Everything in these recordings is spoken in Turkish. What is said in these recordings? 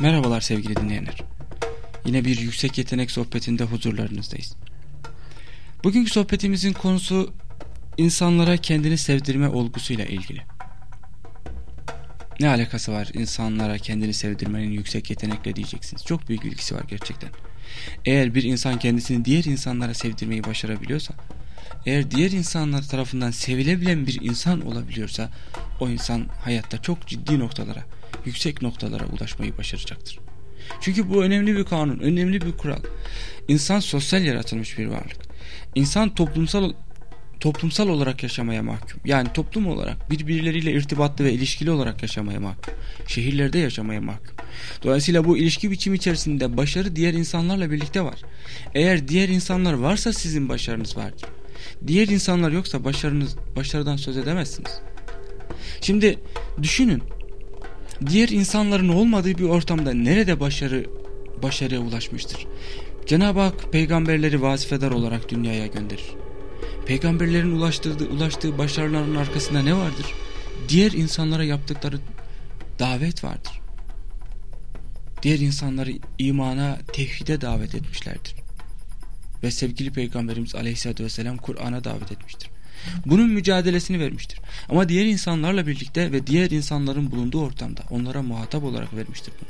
Merhabalar sevgili dinleyenler. Yine bir yüksek yetenek sohbetinde huzurlarınızdayız. Bugünkü sohbetimizin konusu insanlara kendini sevdirme olgusuyla ilgili. Ne alakası var insanlara kendini sevdirmenin yüksek yetenekle diyeceksiniz. Çok büyük ilgisi var gerçekten. Eğer bir insan kendisini diğer insanlara sevdirmeyi başarabiliyorsa, eğer diğer insanlar tarafından sevilebilen bir insan olabiliyorsa, o insan hayatta çok ciddi noktalara, yüksek noktalara ulaşmayı başaracaktır. Çünkü bu önemli bir kanun, önemli bir kural. İnsan sosyal yaratılmış bir varlık. İnsan toplumsal toplumsal olarak yaşamaya mahkum. Yani toplum olarak birbirleriyle irtibatlı ve ilişkili olarak yaşamaya mahkum. Şehirlerde yaşamaya mahkum. Dolayısıyla bu ilişki biçimi içerisinde başarı diğer insanlarla birlikte var. Eğer diğer insanlar varsa sizin başarınız vardır. Diğer insanlar yoksa başarınız başarıdan söz edemezsiniz. Şimdi düşünün diğer insanların olmadığı bir ortamda nerede başarı başarıya ulaşmıştır? Cenab-ı Hak peygamberleri vazifedar olarak dünyaya gönderir. Peygamberlerin ulaştırdığı, ulaştığı başarıların arkasında ne vardır? Diğer insanlara yaptıkları davet vardır. Diğer insanları imana, tevhide davet etmişlerdir. Ve sevgili Peygamberimiz Aleyhisselatü Vesselam Kur'an'a davet etmiştir. Bunun mücadelesini vermiştir. Ama diğer insanlarla birlikte ve diğer insanların bulunduğu ortamda onlara muhatap olarak vermiştir bunu.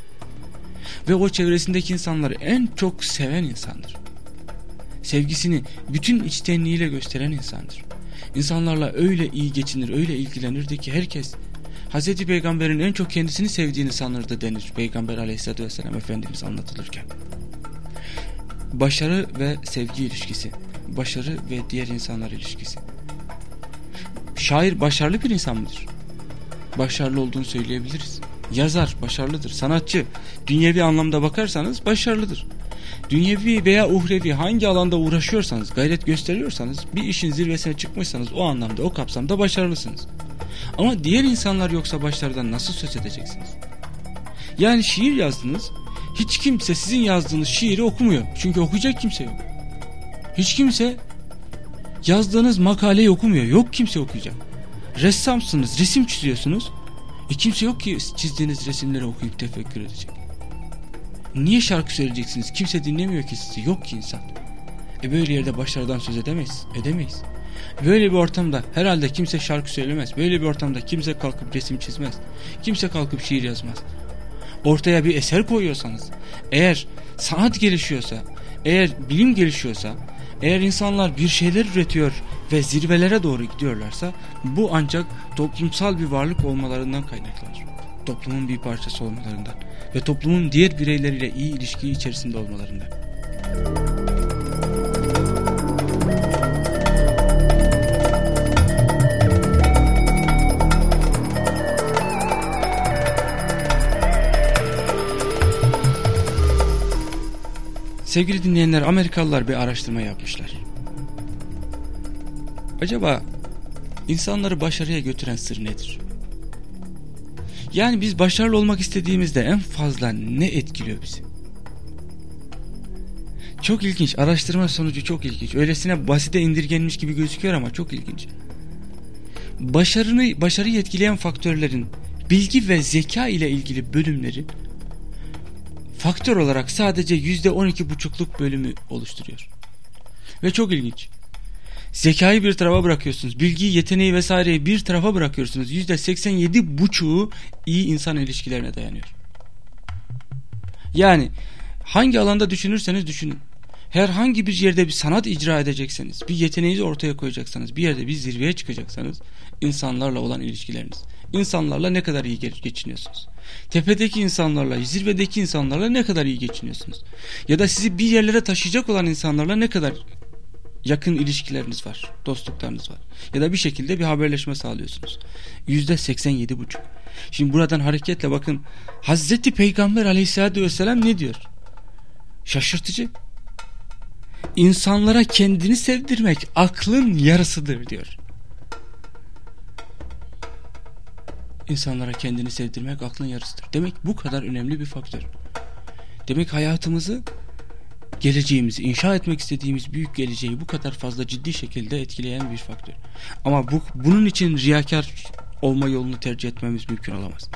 Ve o çevresindeki insanları en çok seven insandır. Sevgisini bütün içtenliğiyle gösteren insandır. İnsanlarla öyle iyi geçinir, öyle ilgilenirdi ki herkes Hz. Peygamber'in en çok kendisini sevdiğini sanırdı denir Peygamber aleyhissalatü vesselam Efendimiz anlatılırken. Başarı ve sevgi ilişkisi, başarı ve diğer insanlar ilişkisi. Şair başarılı bir insan mıdır? Başarılı olduğunu söyleyebiliriz. Yazar başarılıdır. Sanatçı dünyevi anlamda bakarsanız başarılıdır. Dünyevi veya uhrevi hangi alanda uğraşıyorsanız, gayret gösteriyorsanız, bir işin zirvesine çıkmışsanız o anlamda, o kapsamda başarılısınız. Ama diğer insanlar yoksa başlardan nasıl söz edeceksiniz? Yani şiir yazdınız, hiç kimse sizin yazdığınız şiiri okumuyor. Çünkü okuyacak kimse yok. Hiç kimse yazdığınız makaleyi okumuyor. Yok kimse okuyacak. Ressamsınız, resim çiziyorsunuz. E kimse yok ki çizdiğiniz resimleri okuyup tefekkür edecek. Niye şarkı söyleyeceksiniz? Kimse dinlemiyor ki sizi. Yok ki insan. E böyle yerde başarıdan söz edemeyiz. Edemeyiz. Böyle bir ortamda herhalde kimse şarkı söylemez. Böyle bir ortamda kimse kalkıp resim çizmez. Kimse kalkıp şiir yazmaz. Ortaya bir eser koyuyorsanız, eğer sanat gelişiyorsa, eğer bilim gelişiyorsa, eğer insanlar bir şeyler üretiyor ve zirvelere doğru gidiyorlarsa bu ancak toplumsal bir varlık olmalarından kaynaklanır. Toplumun bir parçası olmalarından ve toplumun diğer bireyleriyle iyi ilişki içerisinde olmalarından. Sevgili dinleyenler Amerikalılar bir araştırma yapmışlar. Acaba insanları başarıya götüren sır nedir? Yani biz başarılı olmak istediğimizde en fazla ne etkiliyor bizi? Çok ilginç. Araştırma sonucu çok ilginç. Öylesine basite indirgenmiş gibi gözüküyor ama çok ilginç. Başarını, başarıyı etkileyen faktörlerin bilgi ve zeka ile ilgili bölümleri faktör olarak sadece yüzde on iki buçukluk bölümü oluşturuyor. Ve çok ilginç. Zekayı bir tarafa bırakıyorsunuz. Bilgiyi, yeteneği vesaireyi bir tarafa bırakıyorsunuz. Yüzde seksen yedi buçuğu iyi insan ilişkilerine dayanıyor. Yani hangi alanda düşünürseniz düşünün. Herhangi bir yerde bir sanat icra edecekseniz, bir yeteneğinizi ortaya koyacaksanız, bir yerde bir zirveye çıkacaksanız insanlarla olan ilişkileriniz. İnsanlarla ne kadar iyi geçiniyorsunuz? Tepedeki insanlarla, zirvedeki insanlarla ne kadar iyi geçiniyorsunuz? Ya da sizi bir yerlere taşıyacak olan insanlarla ne kadar yakın ilişkileriniz var, dostluklarınız var. Ya da bir şekilde bir haberleşme sağlıyorsunuz. Yüzde seksen yedi buçuk. Şimdi buradan hareketle bakın Hazreti Peygamber aleyhissalatü vesselam ne diyor? Şaşırtıcı. İnsanlara kendini sevdirmek aklın yarısıdır diyor. İnsanlara kendini sevdirmek aklın yarısıdır. Demek bu kadar önemli bir faktör. Demek hayatımızı geleceğimizi, inşa etmek istediğimiz büyük geleceği bu kadar fazla ciddi şekilde etkileyen bir faktör. Ama bu, bunun için riyakar olma yolunu tercih etmemiz mümkün olamaz.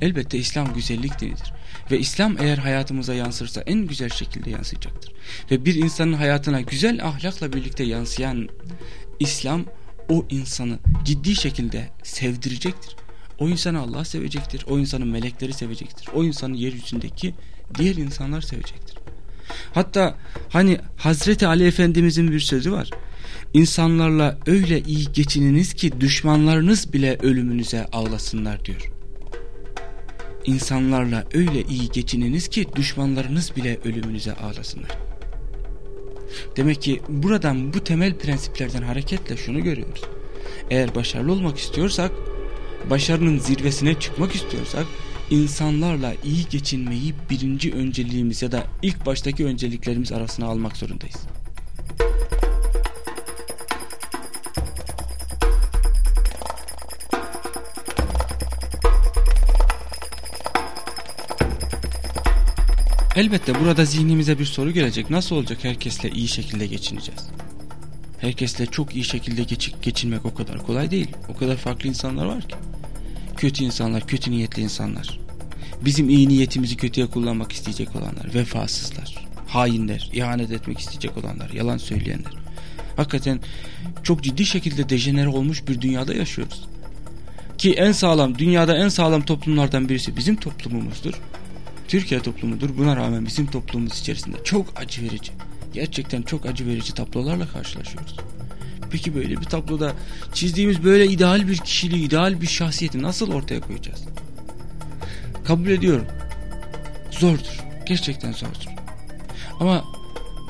Elbette İslam güzellik dinidir. Ve İslam eğer hayatımıza yansırsa en güzel şekilde yansıyacaktır. Ve bir insanın hayatına güzel ahlakla birlikte yansıyan İslam o insanı ciddi şekilde sevdirecektir. O insanı Allah sevecektir. O insanı melekleri sevecektir. O insanı yeryüzündeki diğer insanlar sevecektir. Hatta hani Hazreti Ali Efendimizin bir sözü var. İnsanlarla öyle iyi geçininiz ki düşmanlarınız bile ölümünüze ağlasınlar diyor. İnsanlarla öyle iyi geçininiz ki düşmanlarınız bile ölümünüze ağlasınlar. Demek ki buradan bu temel prensiplerden hareketle şunu görüyoruz. Eğer başarılı olmak istiyorsak, başarının zirvesine çıkmak istiyorsak insanlarla iyi geçinmeyi birinci önceliğimiz ya da ilk baştaki önceliklerimiz arasına almak zorundayız. Elbette burada zihnimize bir soru gelecek. Nasıl olacak herkesle iyi şekilde geçineceğiz? Herkesle çok iyi şekilde geç geçinmek o kadar kolay değil. O kadar farklı insanlar var ki. Kötü insanlar, kötü niyetli insanlar. Bizim iyi niyetimizi kötüye kullanmak isteyecek olanlar, vefasızlar, hainler, ihanet etmek isteyecek olanlar, yalan söyleyenler. Hakikaten çok ciddi şekilde dejenere olmuş bir dünyada yaşıyoruz. Ki en sağlam, dünyada en sağlam toplumlardan birisi bizim toplumumuzdur. Türkiye toplumudur. Buna rağmen bizim toplumumuz içerisinde çok acı verici, gerçekten çok acı verici tablolarla karşılaşıyoruz. Peki böyle bir tabloda çizdiğimiz böyle ideal bir kişiliği, ideal bir şahsiyeti nasıl ortaya koyacağız? Kabul ediyorum. Zordur. Gerçekten zordur. Ama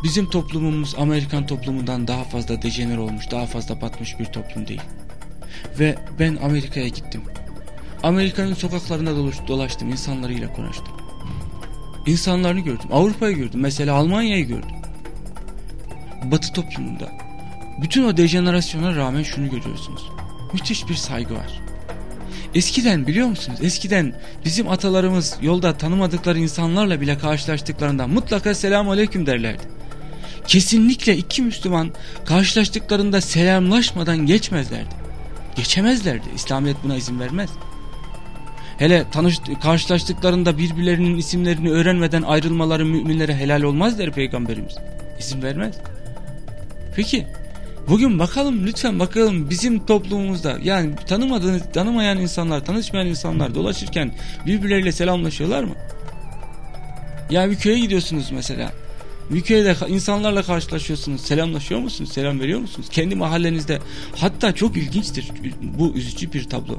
bizim toplumumuz Amerikan toplumundan daha fazla dejener olmuş, daha fazla batmış bir toplum değil. Ve ben Amerika'ya gittim. Amerika'nın sokaklarında dolaştım, insanlarıyla konuştum. İnsanlarını gördüm. Avrupa'yı gördüm. Mesela Almanya'yı gördüm. Batı toplumunda. Bütün o dejenerasyona rağmen şunu görüyorsunuz. Müthiş bir saygı var. Eskiden biliyor musunuz? Eskiden bizim atalarımız yolda tanımadıkları insanlarla bile karşılaştıklarında mutlaka selamun aleyküm derlerdi. Kesinlikle iki Müslüman karşılaştıklarında selamlaşmadan geçmezlerdi. Geçemezlerdi. İslamiyet buna izin vermez. Hele tanış, karşılaştıklarında birbirlerinin isimlerini öğrenmeden ayrılmaları müminlere helal olmaz der Peygamberimiz. İzin vermez. Peki bugün bakalım lütfen bakalım bizim toplumumuzda yani tanımadığınız tanımayan insanlar tanışmayan insanlar dolaşırken birbirleriyle selamlaşıyorlar mı? Ya bir köye gidiyorsunuz mesela. Bir köyde insanlarla karşılaşıyorsunuz. Selamlaşıyor musunuz? Selam veriyor musunuz? Kendi mahallenizde. Hatta çok ilginçtir. Bu üzücü bir tablo.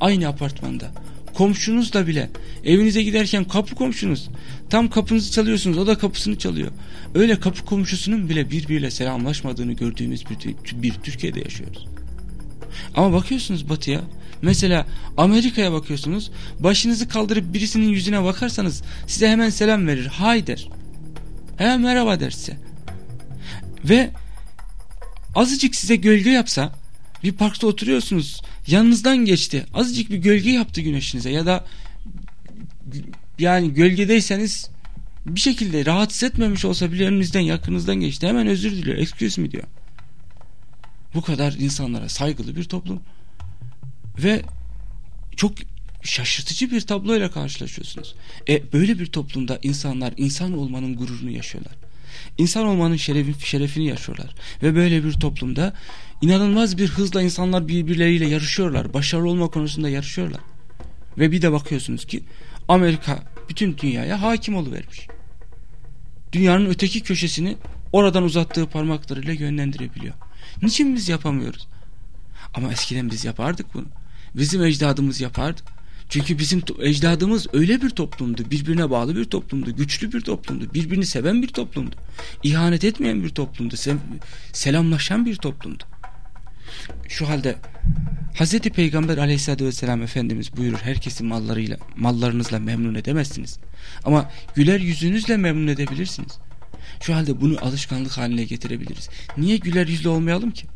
Aynı apartmanda komşunuzla bile evinize giderken kapı komşunuz tam kapınızı çalıyorsunuz o da kapısını çalıyor. Öyle kapı komşusunun bile birbiriyle selamlaşmadığını gördüğümüz bir, bir Türkiye'de yaşıyoruz. Ama bakıyorsunuz batıya mesela Amerika'ya bakıyorsunuz başınızı kaldırıp birisinin yüzüne bakarsanız size hemen selam verir hay der. Hemen merhaba der size. Ve azıcık size gölge yapsa bir parkta oturuyorsunuz yanınızdan geçti. Azıcık bir gölge yaptı güneşinize ya da yani gölgedeyseniz bir şekilde rahatsız etmemiş olsa bile önünüzden yakınızdan geçti. Hemen özür diliyor. Excuse me diyor. Bu kadar insanlara saygılı bir toplum. Ve çok şaşırtıcı bir tabloyla karşılaşıyorsunuz. E böyle bir toplumda insanlar insan olmanın gururunu yaşıyorlar. İnsan olmanın şerefi, şerefini yaşıyorlar. Ve böyle bir toplumda inanılmaz bir hızla insanlar birbirleriyle yarışıyorlar. Başarılı olma konusunda yarışıyorlar. Ve bir de bakıyorsunuz ki Amerika bütün dünyaya hakim oluvermiş. Dünyanın öteki köşesini oradan uzattığı parmaklarıyla yönlendirebiliyor. Niçin biz yapamıyoruz? Ama eskiden biz yapardık bunu. Bizim ecdadımız yapardı. Çünkü bizim ecdadımız öyle bir toplumdu. Birbirine bağlı bir toplumdu. Güçlü bir toplumdu. Birbirini seven bir toplumdu. İhanet etmeyen bir toplumdu. Selamlaşan bir toplumdu. Şu halde Hz. Peygamber aleyhissalatü vesselam Efendimiz buyurur herkesi mallarıyla, mallarınızla memnun edemezsiniz. Ama güler yüzünüzle memnun edebilirsiniz. Şu halde bunu alışkanlık haline getirebiliriz. Niye güler yüzlü olmayalım ki?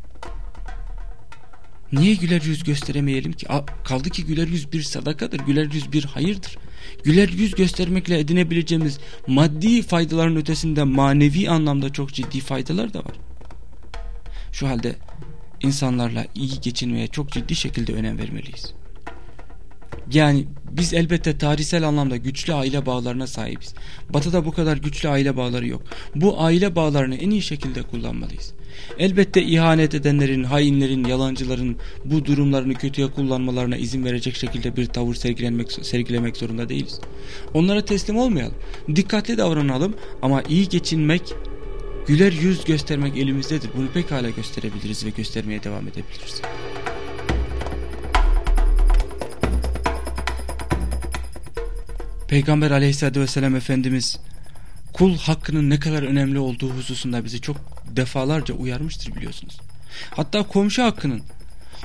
Niye güler yüz gösteremeyelim ki? Kaldı ki güler yüz bir sadakadır. Güler yüz bir hayırdır. Güler yüz göstermekle edinebileceğimiz maddi faydaların ötesinde manevi anlamda çok ciddi faydalar da var. Şu halde insanlarla iyi geçinmeye çok ciddi şekilde önem vermeliyiz. Yani biz elbette tarihsel anlamda güçlü aile bağlarına sahibiz. Batı'da bu kadar güçlü aile bağları yok. Bu aile bağlarını en iyi şekilde kullanmalıyız. Elbette ihanet edenlerin, hainlerin, yalancıların bu durumlarını kötüye kullanmalarına izin verecek şekilde bir tavır sergilenmek, sergilemek zorunda değiliz. Onlara teslim olmayalım. Dikkatli davranalım ama iyi geçinmek, güler yüz göstermek elimizdedir. Bunu pekala gösterebiliriz ve göstermeye devam edebiliriz. Peygamber aleyhissalatü vesselam Efendimiz kul hakkının ne kadar önemli olduğu hususunda bizi çok defalarca uyarmıştır biliyorsunuz. Hatta komşu hakkının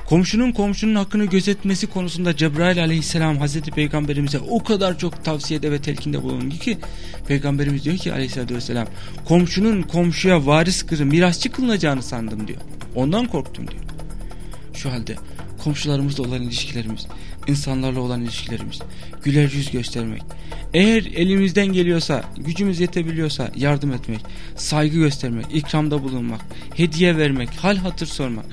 komşunun komşunun hakkını gözetmesi konusunda Cebrail aleyhisselam Hazreti Peygamberimize o kadar çok tavsiyede ve telkinde bulundu ki Peygamberimiz diyor ki aleyhissalatü vesselam komşunun komşuya varis kızı mirasçı kılınacağını sandım diyor. Ondan korktum diyor. Şu halde komşularımızla olan ilişkilerimiz, insanlarla olan ilişkilerimiz, güler yüz göstermek. Eğer elimizden geliyorsa, gücümüz yetebiliyorsa yardım etmek, saygı göstermek, ikramda bulunmak, hediye vermek, hal hatır sormak.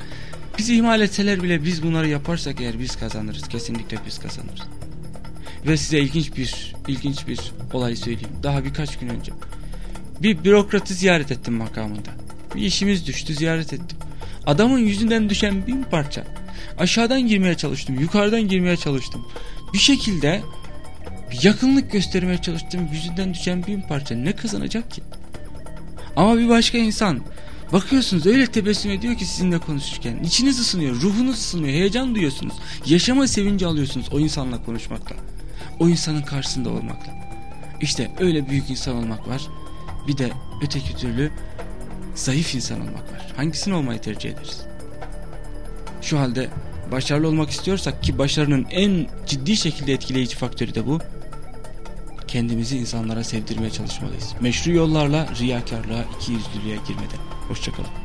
Bizi ihmal etseler bile biz bunları yaparsak eğer biz kazanırız. Kesinlikle biz kazanırız. Ve size ilginç bir ilginç bir olay söyleyeyim. Daha birkaç gün önce bir bürokratı ziyaret ettim makamında. Bir işimiz düştü ziyaret ettim. Adamın yüzünden düşen bin parça. Aşağıdan girmeye çalıştım, yukarıdan girmeye çalıştım. Bir şekilde yakınlık göstermeye çalıştım. Yüzünden düşen bin parça ne kazanacak ki? Ama bir başka insan bakıyorsunuz öyle tebessüm ediyor ki sizinle konuşurken. içiniz ısınıyor, ruhunuz ısınıyor, heyecan duyuyorsunuz. Yaşama sevinci alıyorsunuz o insanla konuşmakla. O insanın karşısında olmakla. İşte öyle büyük insan olmak var. Bir de öteki türlü zayıf insan olmak var. Hangisini olmayı tercih ederiz? Şu halde başarılı olmak istiyorsak ki başarının en ciddi şekilde etkileyici faktörü de bu. Kendimizi insanlara sevdirmeye çalışmalıyız. Meşru yollarla riyakarlığa, ikiyüzlülüğe girmeden. Hoşçakalın.